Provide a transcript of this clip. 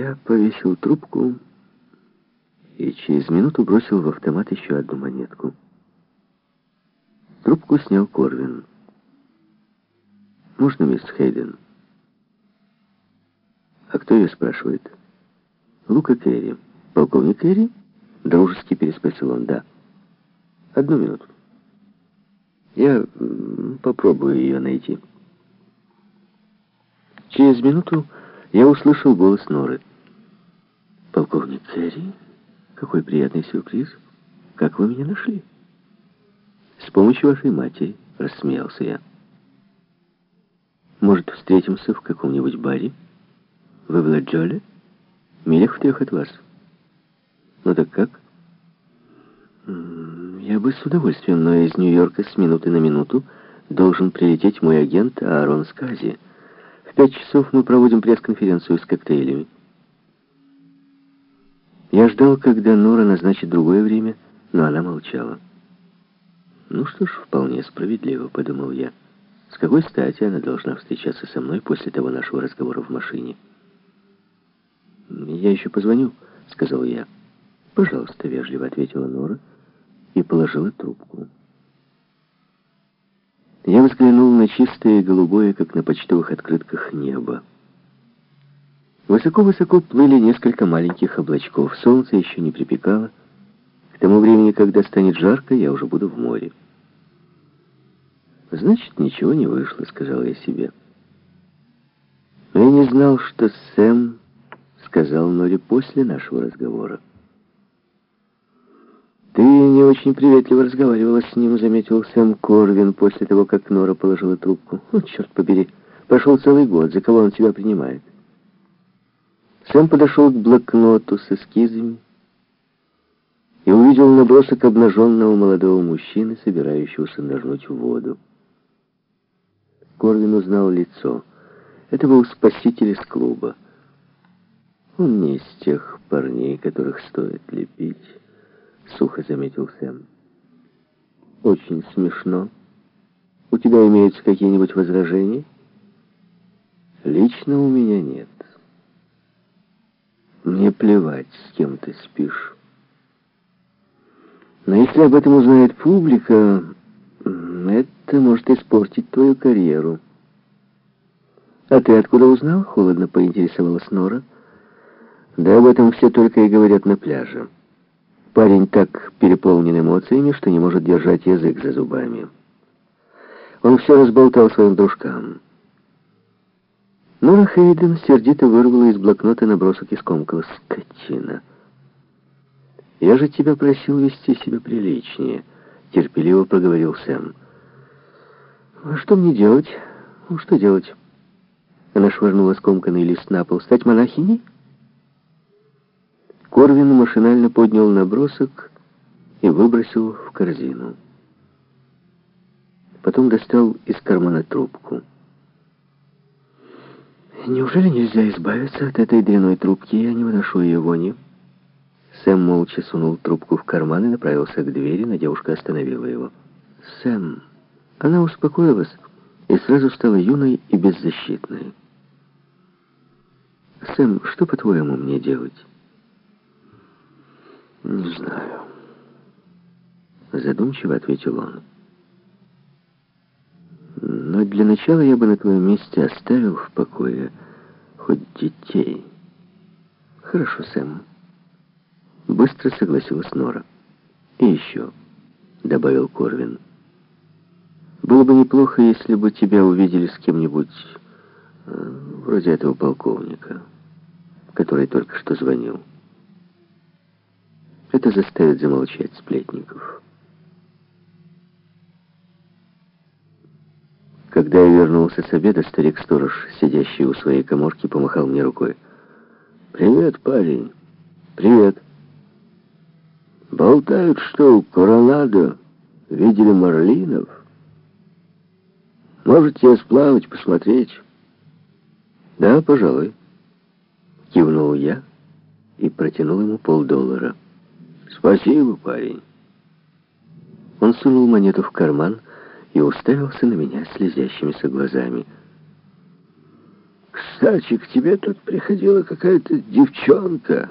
Я повесил трубку и через минуту бросил в автомат еще одну монетку. Трубку снял Корвин. «Можно, мисс Хейден?» «А кто ее спрашивает?» «Лука Керри». «Полковник Керри?» Дружески переспросил он. «Да». «Одну минуту. Я попробую ее найти». Через минуту я услышал голос Норы. «Полковник Керри? Какой приятный сюрприз! Как вы меня нашли?» «С помощью вашей матери», — рассмеялся я. «Может, встретимся в каком-нибудь баре? Вы в Ладжоле? Милях в трех от вас». «Ну так как?» «Я бы с удовольствием, но из Нью-Йорка с минуты на минуту должен прилететь мой агент Аарон Скази. В пять часов мы проводим пресс-конференцию с коктейлями». Я ждал, когда Нора назначит другое время, но она молчала. «Ну что ж, вполне справедливо», — подумал я. «С какой стати она должна встречаться со мной после того нашего разговора в машине?» «Я еще позвоню», — сказал я. «Пожалуйста», — вежливо ответила Нора и положила трубку. Я взглянул на чистое голубое, как на почтовых открытках, небо. Высоко-высоко плыли несколько маленьких облачков. Солнце еще не припекало. К тому времени, когда станет жарко, я уже буду в море. «Значит, ничего не вышло», — сказал я себе. Но я не знал, что Сэм сказал Норе после нашего разговора. «Ты не очень приветливо разговаривала с ним», — заметил Сэм Корвин после того, как Нора положила трубку. «О, черт побери, прошел целый год, за кого он тебя принимает?» Сэм подошел к блокноту с эскизами и увидел набросок обнаженного молодого мужчины, собирающегося нырнуть в воду. Корвин узнал лицо. Это был спаситель из клуба. Он не из тех парней, которых стоит лепить, сухо заметил Сэм. Очень смешно. У тебя имеются какие-нибудь возражения? Лично у меня нет. Мне плевать, с кем ты спишь. Но если об этом узнает публика, это может испортить твою карьеру. А ты откуда узнал? Холодно поинтересовалась Нора. Да об этом все только и говорят на пляже. Парень так переполнен эмоциями, что не может держать язык за зубами. Он все разболтал своим дружкам. Нора Хейден сердито вырвала из блокнота набросок и скомкала. «Скотина! Я же тебя просил вести себя приличнее», — терпеливо проговорил Сэм. «А что мне делать? Ну, что делать?» Она швырнула скомканный лист на пол. «Стать монахиней?» Корвин машинально поднял набросок и выбросил в корзину. Потом достал из кармана трубку. Неужели нельзя избавиться от этой дряной трубки? Я не выношу ее вони. Сэм молча сунул трубку в карман и направился к двери, но девушка остановила его. «Сэм...» Она успокоилась и сразу стала юной и беззащитной. «Сэм, что, по-твоему, мне делать?» «Не знаю», — задумчиво ответил он. Для начала я бы на твоем месте оставил в покое хоть детей. Хорошо, Сэм. Быстро согласилась Нора. И еще, добавил Корвин. Было бы неплохо, если бы тебя увидели с кем-нибудь э, вроде этого полковника, который только что звонил. Это заставит замолчать сплетников. Когда я вернулся с обеда, старик-сторож, сидящий у своей коморки, помахал мне рукой. «Привет, парень. Привет. Болтают, что у Коронадо видели марлинов. Можете сплавать, посмотреть?» «Да, пожалуй», — кивнул я и протянул ему полдоллара. «Спасибо, парень». Он сунул монету в карман и уставился на меня слезящимися глазами. Кстати, к тебе тут приходила какая-то девчонка.